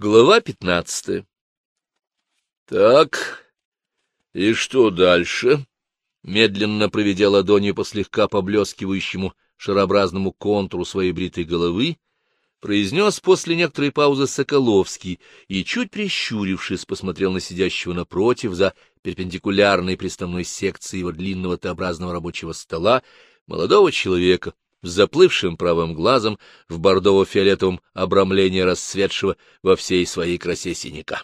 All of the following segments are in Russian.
Глава пятнадцатая. Так, и что дальше? Медленно проведя ладонью по слегка поблескивающему шарообразному контуру своей бритой головы, произнес после некоторой паузы Соколовский и, чуть прищурившись, посмотрел на сидящего напротив за перпендикулярной приставной секцией его длинного Т-образного рабочего стола молодого человека, с заплывшим правым глазом в бордово-фиолетовом обрамлении расцветшего во всей своей красе синяка.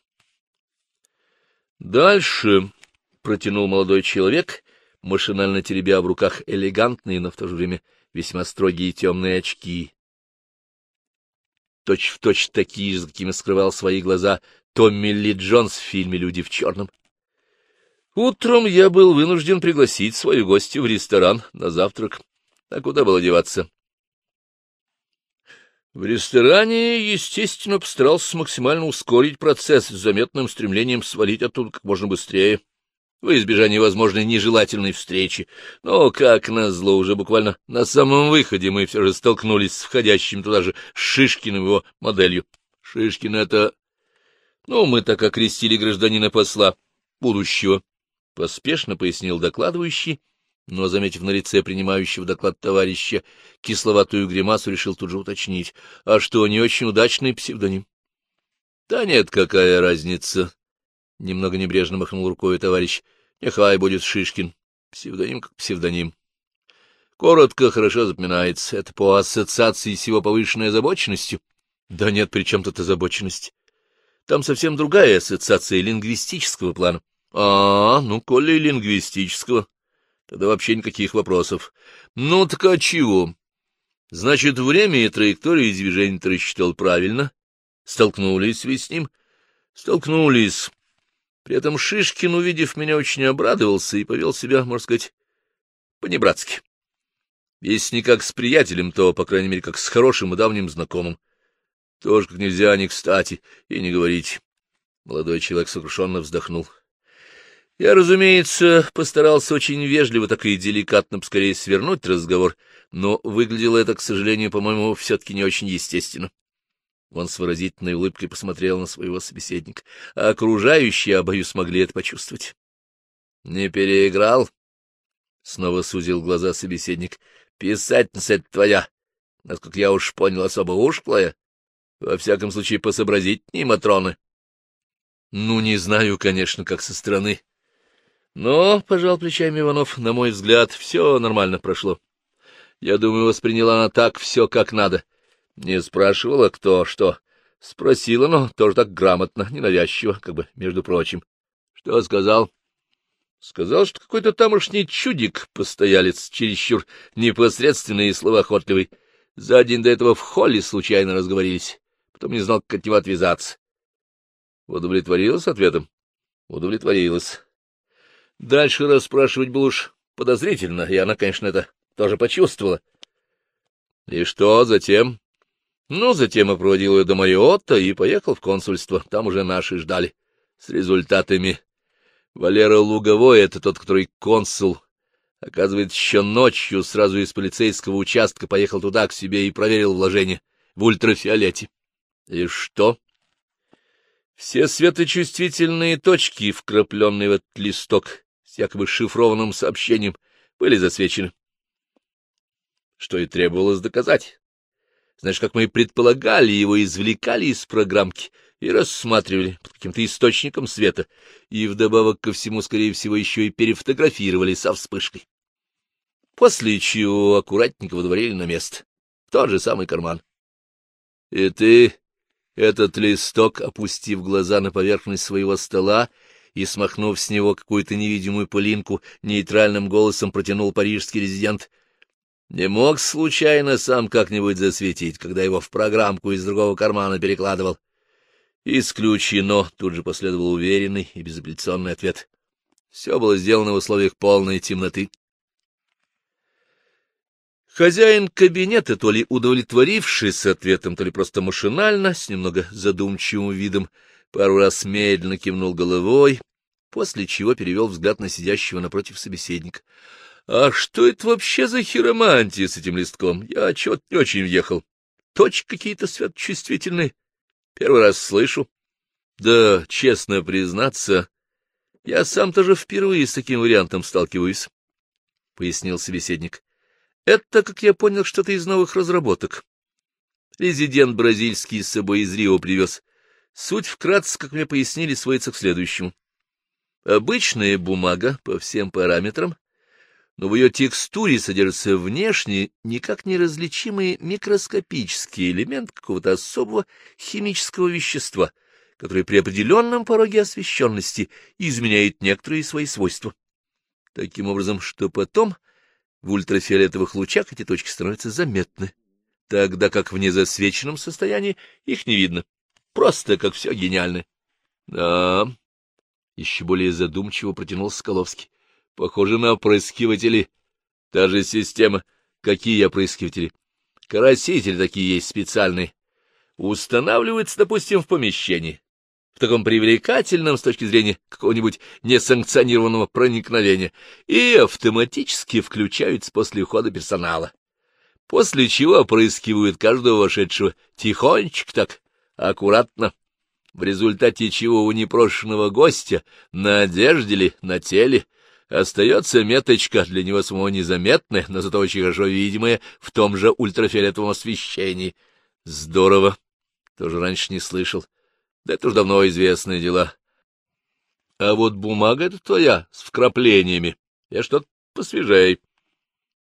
«Дальше», — протянул молодой человек, машинально теребя в руках элегантные, но в то же время весьма строгие темные очки. Точь-в-точь точь такие же, какими скрывал свои глаза Томми Ли Джонс в фильме «Люди в черном». Утром я был вынужден пригласить свою гостью в ресторан на завтрак. А куда было деваться? В ресторане, естественно, постарался максимально ускорить процесс с заметным стремлением свалить оттуда как можно быстрее, во избежание возможной нежелательной встречи. Но, как назло, уже буквально на самом выходе мы все же столкнулись с входящим туда же Шишкиным его моделью. Шишкин — это... Ну, мы так окрестили гражданина посла, будущего, — поспешно пояснил докладывающий, — но, заметив на лице принимающего доклад товарища кисловатую гримасу, решил тут же уточнить. — А что, не очень удачный псевдоним? — Да нет, какая разница? — немного небрежно махнул рукой товарищ. — Нехай будет Шишкин. Псевдоним как псевдоним. Коротко, хорошо запоминается. Это по ассоциации с его повышенной озабоченностью? Да нет, при чем тут озабоченность? Там совсем другая ассоциация лингвистического плана. А, ну, коли лингвистического, Тогда вообще никаких вопросов. Ну, так а чего? Значит, время и траекторию движения ты рассчитал правильно. Столкнулись вы с ним? Столкнулись. При этом Шишкин, увидев меня, очень обрадовался и повел себя, можно сказать, по-небратски. Если не как с приятелем, то, по крайней мере, как с хорошим и давним знакомым. Тоже как нельзя не кстати и не говорить. Молодой человек сокрушенно вздохнул. Я, разумеется, постарался очень вежливо, так и деликатно поскорее свернуть разговор, но выглядело это, к сожалению, по-моему, все-таки не очень естественно. Он с выразительной улыбкой посмотрел на своего собеседника, а окружающие, боюсь, смогли это почувствовать. — Не переиграл? — снова сузил глаза собеседник. — Писательница это твоя, насколько я уж понял, особо ушклая. Во всяком случае, посообразительней Матроны. — Ну, не знаю, конечно, как со стороны. Но, — пожал плечами Иванов, — на мой взгляд, все нормально прошло. Я думаю, восприняла она так все как надо. Не спрашивала, кто что. Спросила, но тоже так грамотно, ненавязчиво, как бы, между прочим. Что сказал? Сказал, что какой-то тамошний чудик, постоялец, чересчур непосредственный и словоохотливый. За день до этого в холле случайно разговорились. Потом не знал, как от него отвязаться. Удовлетворилась ответом? Удовлетворилась. Дальше расспрашивать было уж подозрительно, и она, конечно, это тоже почувствовала. И что затем? Ну, затем я проводил ее до Мариотта и поехал в консульство. Там уже наши ждали. С результатами. Валера Луговой — это тот, который консул. Оказывается, еще ночью сразу из полицейского участка поехал туда к себе и проверил вложение в ультрафиолете. И что? Все светочувствительные точки, вкрапленные в этот листок, с якобы шифрованным сообщением были засвечены. Что и требовалось доказать. Знаешь, как мы и предполагали, его извлекали из программки и рассматривали под каким-то источником света, и вдобавок ко всему, скорее всего, еще и перефотографировали со вспышкой. После чего аккуратненько выдворили на место, в тот же самый карман. И ты этот листок, опустив глаза на поверхность своего стола, и, смахнув с него какую-то невидимую пылинку, нейтральным голосом протянул парижский резидент. Не мог случайно сам как-нибудь засветить, когда его в программку из другого кармана перекладывал. Исключено, тут же последовал уверенный и безапелляционный ответ. Все было сделано в условиях полной темноты. Хозяин кабинета, то ли удовлетворившись ответом, то ли просто машинально, с немного задумчивым видом, пару раз медленно кивнул головой, после чего перевел взгляд на сидящего напротив собеседника. — А что это вообще за хиромантия с этим листком? Я чего-то не очень въехал. Точки какие-то светочувствительные. Первый раз слышу. Да, честно признаться, я сам тоже впервые с таким вариантом сталкиваюсь, — пояснил собеседник. Это, как я понял, что-то из новых разработок. Резидент бразильский с собой из Рио привез. Суть вкратце, как мне пояснили, сводится к следующему. Обычная бумага по всем параметрам, но в ее текстуре содержится внешне никак не различимый микроскопический элемент какого-то особого химического вещества, который при определенном пороге освещенности изменяет некоторые свои свойства. Таким образом, что потом в ультрафиолетовых лучах эти точки становятся заметны, тогда как в незасвеченном состоянии их не видно. Просто как все гениально. — Да, — еще более задумчиво протянул Скаловский. — Похоже на опрыскиватели. Та же система. Какие опрыскиватели? Красители такие есть специальные. Устанавливаются, допустим, в помещении, в таком привлекательном с точки зрения какого-нибудь несанкционированного проникновения, и автоматически включаются после ухода персонала. После чего опрыскивают каждого вошедшего тихонечко так, аккуратно, в результате чего у непрошенного гостя на одежде ли, на теле остается меточка, для него самого незаметная, но зато очень хорошо видимая в том же ультрафиолетовом освещении. Здорово. Тоже раньше не слышал. Да это уж давно известные дела. А вот бумага это твоя, с вкраплениями. Я что-то посвежей.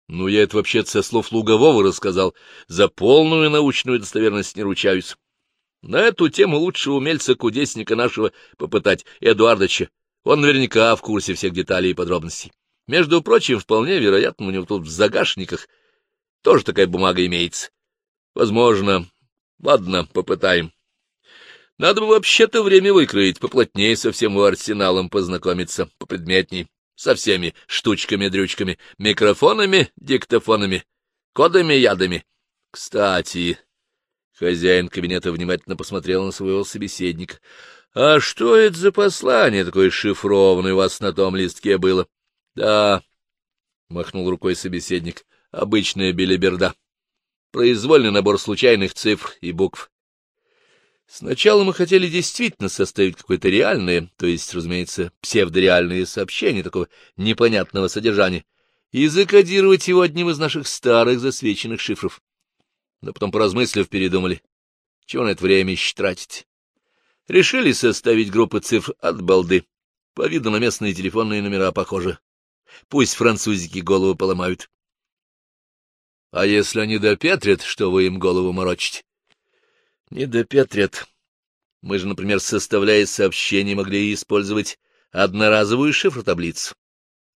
Ну, я это вообще-то со слов Лугового рассказал. За полную научную достоверность не ручаюсь. На эту тему лучше умельца-кудесника нашего попытать, Эдуардовича. Он наверняка в курсе всех деталей и подробностей. Между прочим, вполне вероятно, у него тут в загашниках тоже такая бумага имеется. Возможно. Ладно, попытаем. Надо бы вообще-то время выкроить, поплотнее со всем его арсеналом познакомиться, попредметней, со всеми штучками-дрючками, микрофонами, диктофонами, кодами-ядами. Кстати, хозяин кабинета внимательно посмотрел на своего собеседника. — А что это за послание такое шифрованное у вас на том листке было? — Да, — махнул рукой собеседник, — обычная белиберда. Произвольный набор случайных цифр и букв. Сначала мы хотели действительно составить какое-то реальное, то есть, разумеется, псевдореальное сообщение такого непонятного содержания, и закодировать его одним из наших старых засвеченных шифров. Но потом, поразмыслив, передумали, чего на это время еще тратить. Решили составить группы цифр от балды. По виду на местные телефонные номера похожи. Пусть французики голову поломают. А если они допетрят, что вы им голову морочите? Не допетрят. Мы же, например, составляя сообщение, могли использовать одноразовую шифротаблицу.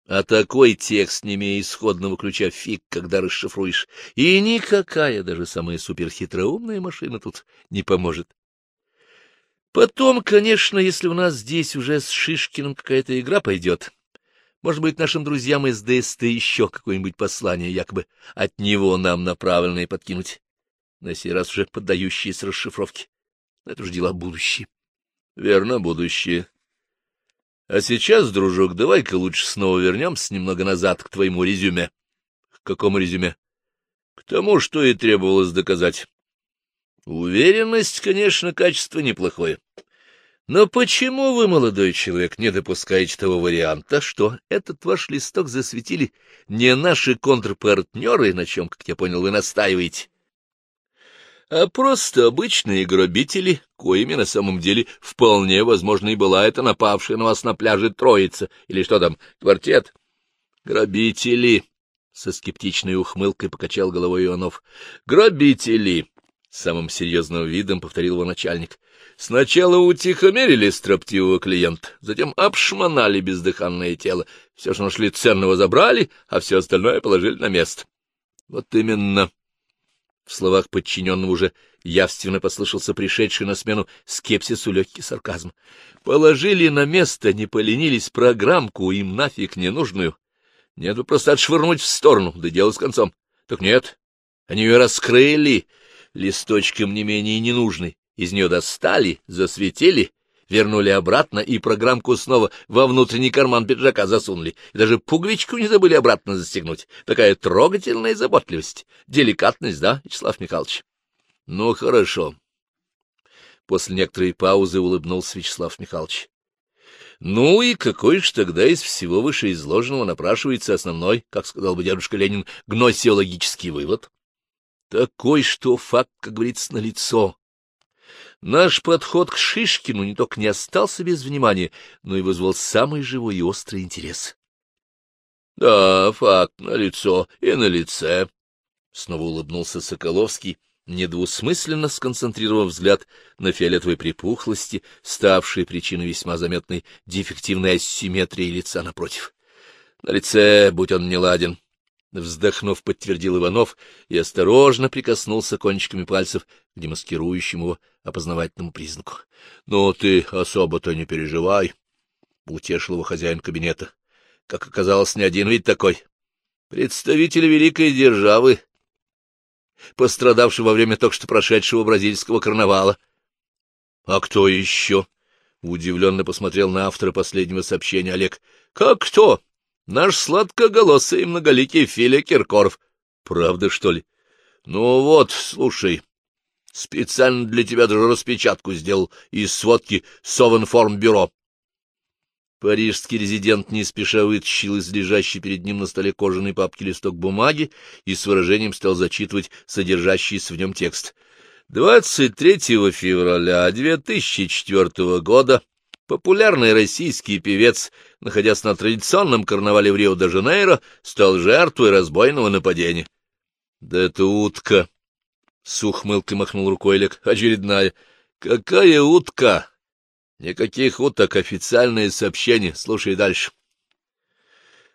А такой текст, не имея исходного ключа, фиг, когда расшифруешь. И никакая, даже самая суперхитроумная машина тут не поможет. Потом, конечно, если у нас здесь уже с Шишкиным какая-то игра пойдет, может быть, нашим друзьям из ДСТ еще какое-нибудь послание, якобы от него нам направленное подкинуть на сей раз уже поддающиеся расшифровке. Это уж дела будущие. — Верно, будущее. А сейчас, дружок, давай-ка лучше снова вернемся немного назад к твоему резюме. — К какому резюме? — К тому, что и требовалось доказать. Уверенность, конечно, качество неплохое. Но почему вы, молодой человек, не допускаете того варианта, что этот ваш листок засветили не наши контрпартнеры, на чем, как я понял, вы настаиваете, а просто обычные грабители, коими на самом деле вполне возможно и была эта напавшая на вас на пляже троица, или что там, квартет? Грабители! — со скептичной ухмылкой покачал головой Иванов. — Грабители! — самым серьезным видом повторил его начальник. — Сначала утихомерили строптивого клиента, затем обшмонали бездыханное тело, все, что нашли ценного, забрали, а все остальное положили на место. — Вот именно! — в словах подчиненного уже явственно послышался пришедший на смену скепсису легкий сарказм. Положили на место, не поленились программку, им нафиг ненужную. Нет бы просто отшвырнуть в сторону, да дело с концом. Так нет, они ее раскрыли, листочком не менее ненужный. Из нее достали, засветили, вернули обратно и программку снова во внутренний карман пиджака засунули. И даже пуговичку не забыли обратно застегнуть. Такая трогательная заботливость, деликатность, да, Вячеслав Михайлович? Ну, хорошо. После некоторой паузы улыбнулся Вячеслав Михайлович. Ну и какой же тогда из всего вышеизложенного напрашивается основной, как сказал бы дедушка Ленин, гносеологический вывод? Такой, что факт, как говорится, налицо. Наш подход к Шишкину не только не остался без внимания, но и вызвал самый живой и острый интерес. — Да, факт налицо и на лице, — снова улыбнулся Соколовский, недвусмысленно сконцентрировав взгляд на фиолетовой припухлости, ставшей причиной весьма заметной дефективной асимметрии лица напротив. На лице, будь он неладен, вздохнув, подтвердил Иванов и осторожно прикоснулся кончиками пальцев к демаскирующему опознавательному признаку. — Ну, ты особо-то не переживай, — утешил его хозяин кабинета. Как оказалось, не один ведь такой. Представитель великой державы, пострадавший во время только что прошедшего бразильского карнавала. — А кто еще? — удивленно посмотрел на автора последнего сообщения Олег. — Как кто? Наш сладкоголосый и многоликий Филя Киркоров. Правда, что ли? Ну вот, слушай, специально для тебя даже распечатку сделал из сводки Совинформбюро. Парижский резидент не спеша вытащил из лежащей перед ним на столе кожаной папки листок бумаги и с выражением стал зачитывать содержащийся в нем текст. 23 февраля 2004 года популярный российский певец, находясь на традиционном карнавале в Рио-де-Жанейро, стал жертвой разбойного нападения. — Да это утка! — с ухмылкой махнул рукой Олег. — Очередная. — Какая утка? Никаких уток, официальное сообщение. Слушай дальше.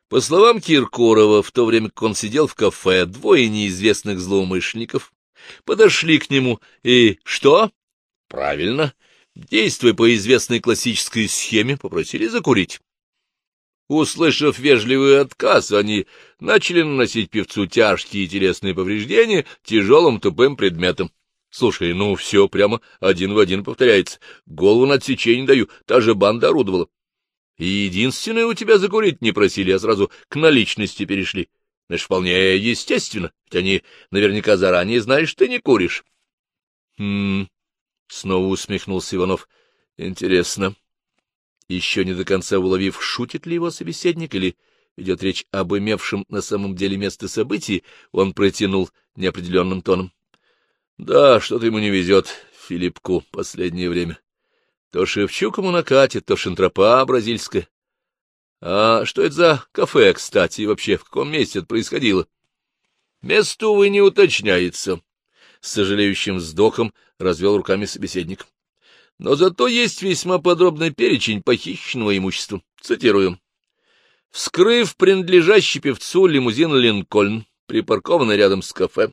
По словам Киркорова, в то время как он сидел в кафе, двое неизвестных злоумышленников подошли к нему и... Что? Правильно. Действуя по известной классической схеме, попросили закурить. Услышав вежливый отказ, они начали наносить певцу тяжкие телесные повреждения тяжелым тупым предметом. Слушай, ну все прямо один в один повторяется. Голову на отсечение даю, та же банда орудовала. И единственное, у тебя закурить не просили, а сразу к наличности перешли. Значит, вполне естественно, ведь они наверняка заранее знают, что ты не куришь. — Хм, — снова усмехнулся Иванов. — Интересно. Еще не до конца уловив, шутит ли его собеседник или идет речь об имевшем на самом деле место событий, он протянул неопределенным тоном. — да, что-то ему не везет, Филиппку, последнее время. То Шевчук ему накатит, то шантропа бразильская. А что это за кафе, кстати, и вообще в каком месте это происходило? Место, увы, не уточняется. С сожалеющим вздохом развел руками собеседник. Но зато есть весьма подробный перечень похищенного имущества. Цитирую. Вскрыв принадлежащий певцу лимузин «Линкольн», припаркованный рядом с кафе,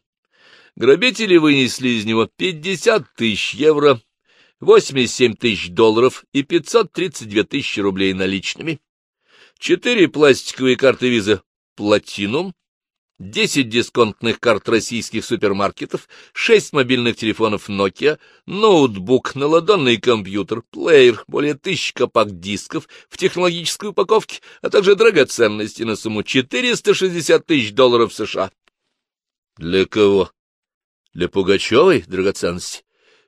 Грабители вынесли из него 50 тысяч евро, 87 тысяч долларов и 532 тысячи рублей наличными, четыре пластиковые карты виза «Платинум», 10 дисконтных карт российских супермаркетов, 6 мобильных телефонов Nokia, ноутбук, наладонный компьютер, плеер, более тысячи компакт-дисков в технологической упаковке, а также драгоценности на сумму 460 тысяч долларов США. Для кого? Для Пугачевой драгоценности?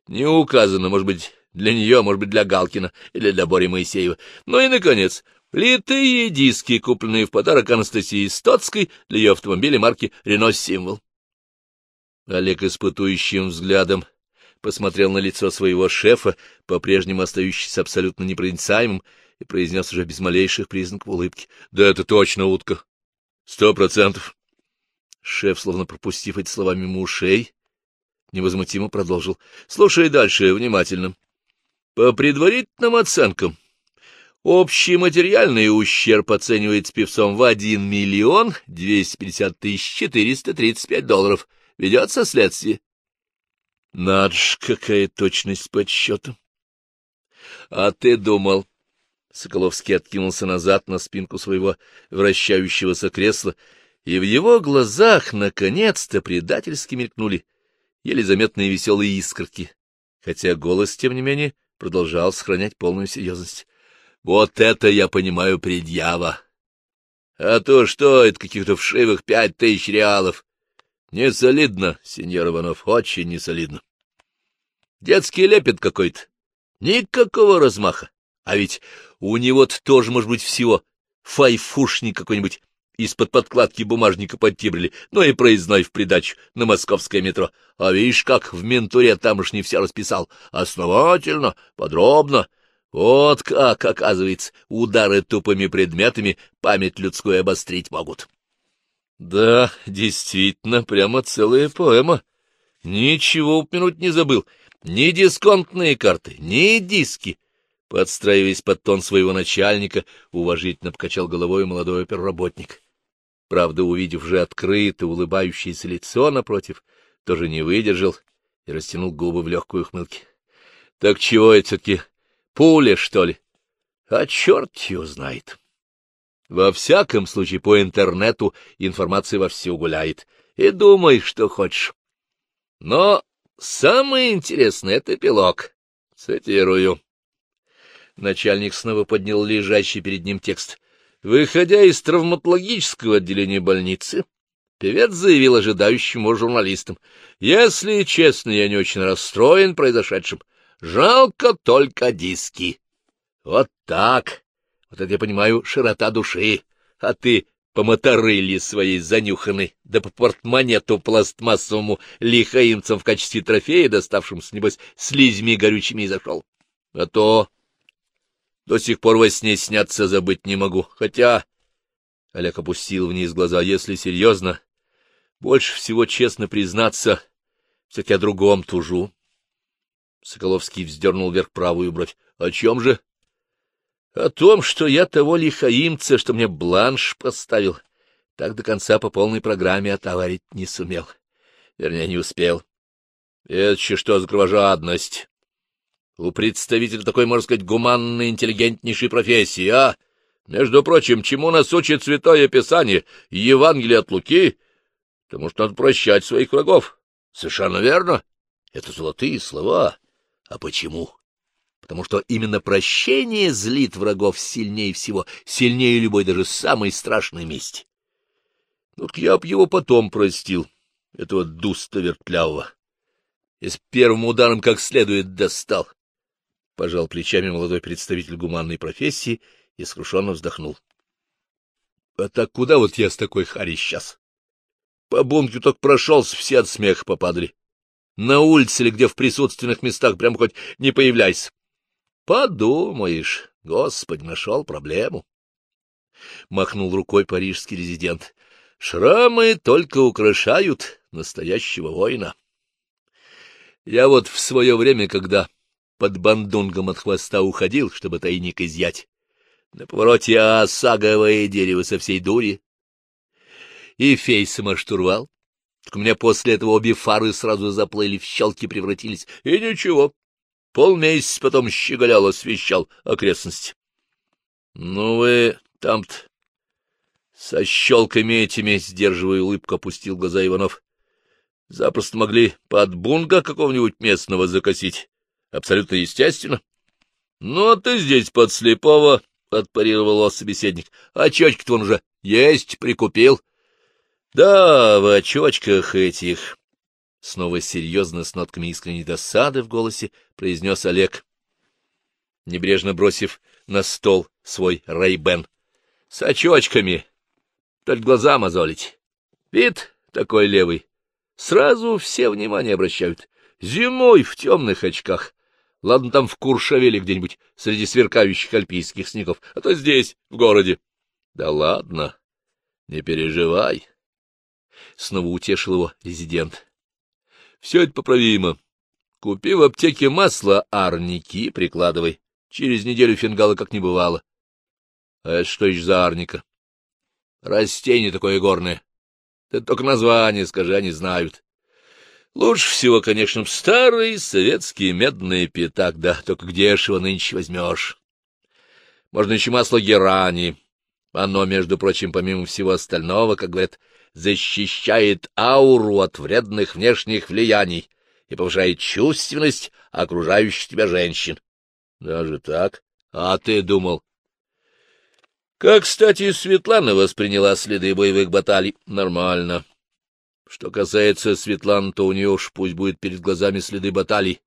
Не указано, может быть, для нее, может быть, для Галкина или для Бори Моисеева. Ну и, наконец, литые диски, купленные в подарок Анастасии Стоцкой для ее автомобиля марки «Рено Символ». Олег испытующим взглядом посмотрел на лицо своего шефа, по-прежнему остающийся абсолютно непроницаемым, и произнес уже без малейших признаков улыбки. — Да это точно утка. Сто процентов. Шеф, словно пропустив эти слова мимо ушей, невозмутимо продолжил. — Слушай дальше внимательно. По предварительным оценкам, общий материальный ущерб оценивается певцом в 1 миллион 250 тысяч 435 долларов. Ведется следствие. Надо ж, какая точность подсчета. — А ты думал... Соколовский откинулся назад на спинку своего вращающегося кресла, и в его глазах наконец-то предательски мелькнули еле заметные веселые искорки, хотя голос, тем не менее, продолжал сохранять полную серьезность. — Вот это я понимаю предъява! А то что, это каких-то вшивых пять тысяч реалов! Не солидно, сеньор Иванов, очень не. Детский лепет какой-то. Никакого размаха. А ведь у него-то тоже, может быть, всего файфушник какой-нибудь из-под подкладки бумажника подтибрили, ну и проездной в придачу на московское метро. А видишь, как в ментуре тамошний все расписал. Основательно, подробно. Вот как, оказывается, удары тупыми предметами память людскую обострить могут. Да, действительно, прямо целая поэма. Ничего упомянуть не забыл. Ни дисконтные карты, ни диски. Подстраиваясь под тон своего начальника, уважительно покачал головой молодой оперработник. Правда, увидев же открытое, улыбающееся лицо напротив, тоже не выдержал и растянул губы в легкую ухмылке. — Так чего это все-таки? Пуля, что ли? А черт его знает. Во всяком случае, по интернету информация вовсю гуляет. И думай, что хочешь. Но самое интересное — это пилок. Цитирую. Начальник снова поднял лежащий перед ним текст. Выходя из травматологического отделения больницы, певец заявил ожидающим его журналистам. «Если честно, я не очень расстроен произошедшим. Жалко только диски». Вот так. Вот это я понимаю, широта души. А ты по моторыле своей занюханной, да по портмонету пластмассовому лихаимцам в качестве трофея, доставшимся, небось, слизьми горючими и зашел. А то до сих пор во сне сняться забыть не могу, хотя... Олег опустил вниз глаза. Если серьезно, больше всего честно признаться, все-таки о другом тужу. Соколовский вздернул вверх правую бровь. — О чем же? — О том, что я того лихаимца, что мне бланш поставил, так до конца по полной программе отоварить не сумел. Вернее, не успел. — Это еще что за кровожадность? У представителя такой, можно сказать, гуманной, интеллигентнейшей профессии, а? Между прочим, чему нас учит Святое Писание, Евангелие от Луки? Потому что надо прощать своих врагов. Совершенно верно. Это золотые слова. А почему? Потому что именно прощение злит врагов сильнее всего, сильнее любой, даже самой страшной мести. Ну, я б его потом простил, этого дуста вертлявого. И с первым ударом как следует достал пожал плечами молодой представитель гуманной профессии и скрушенно вздохнул. — А так куда вот я с такой хари сейчас? По бункеру только прошелся, все от смеха попадали. На улице или где в присутственных местах прям хоть не появляйся. Подумаешь, Господь нашел проблему. Махнул рукой парижский резидент. Шрамы только украшают настоящего воина. Я вот в свое время, когда под бандунгом от хвоста уходил, чтобы тайник изъять. На повороте осаговое дерево со всей дури. И фей самоштурвал. Так у меня после этого обе фары сразу заплыли, в щелки превратились. И ничего. Полмесяца потом щеголял, освещал окрестности. Ну вы там-то со щелками этими, сдерживая улыбку, опустил глаза Иванов. Запросто могли под бунга какого-нибудь местного закосить. Абсолютно естественно. — Ну, а ты здесь под слепого, — отпарировал его собеседник. — А очочки-то он уже есть, прикупил. — Да, в очочках этих. Снова серьезно, с нотками искренней досады в голосе, произнес Олег, небрежно бросив на стол свой рейбен. — С очочками. Только глаза мозолить. Вид такой левый. Сразу все внимание обращают. Зимой в темных очках, Ладно, там в Куршавеле где-нибудь, среди сверкающих альпийских снегов, а то здесь, в городе. Да ладно, не переживай. Снова утешил его резидент. Все это поправимо. Купи в аптеке масло арники, прикладывай. Через неделю фингала как не бывало. А это что еще за арника? Растение такое горное. Ты только название скажи, они знают. Лучше всего, конечно, старый советский медный пятак, да только где ж его нынче возьмешь? Можно еще масло герани. Оно, между прочим, помимо всего остального, как говорят, защищает ауру от вредных внешних влияний и повышает чувственность окружающих тебя женщин. Даже так? А ты думал? Как, кстати, Светлана восприняла следы боевых баталий? Нормально. Что касается Светланы, то у нее уж пусть будет перед глазами следы баталий.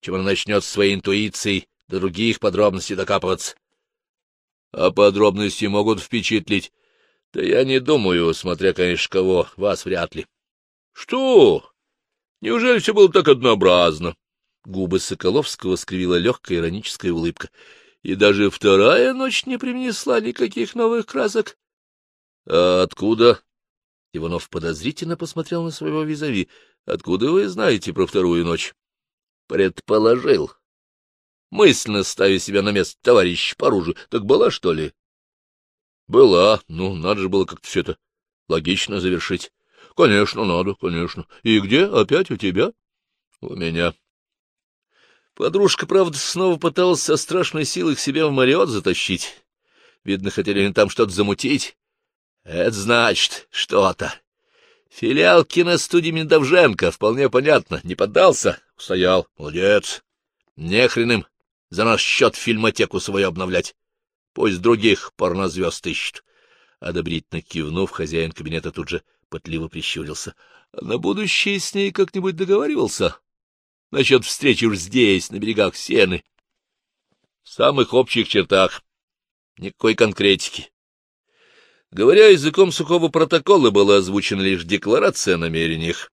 чем она начнет своей интуицией до других подробностей докапываться. А подробности могут впечатлить. Да я не думаю, смотря, конечно, кого, вас вряд ли. Что? Неужели все было так однообразно? Губы Соколовского скривила легкая ироническая улыбка. И даже вторая ночь не принесла никаких новых красок. — А откуда? Иванов подозрительно посмотрел на своего визави. — Откуда вы знаете про вторую ночь? — Предположил. Мысленно ставя себя на место товарищ по оружию. Так была, что ли? — Была. Ну, надо же было как-то все это логично завершить. — Конечно, надо, конечно. И где? Опять у тебя? — У меня. Подружка, правда, снова пыталась со страшной силой к себе в Мариот затащить. Видно, хотели они там что-то замутить. Это значит что-то. Филиал киностудии Миндовженко, вполне понятно. Не поддался? Устоял. Молодец. Нехрен им за наш счет фильмотеку свою обновлять. Пусть других порнозвезд ищут. Одобрительно кивнув, хозяин кабинета тут же пытливо прищурился. На будущее с ней как-нибудь договаривался? насчет встречи уж здесь, на берегах Сены. В самых общих чертах. Никакой конкретики. Говоря языком сухого протокола, была озвучена лишь декларация о намерениях.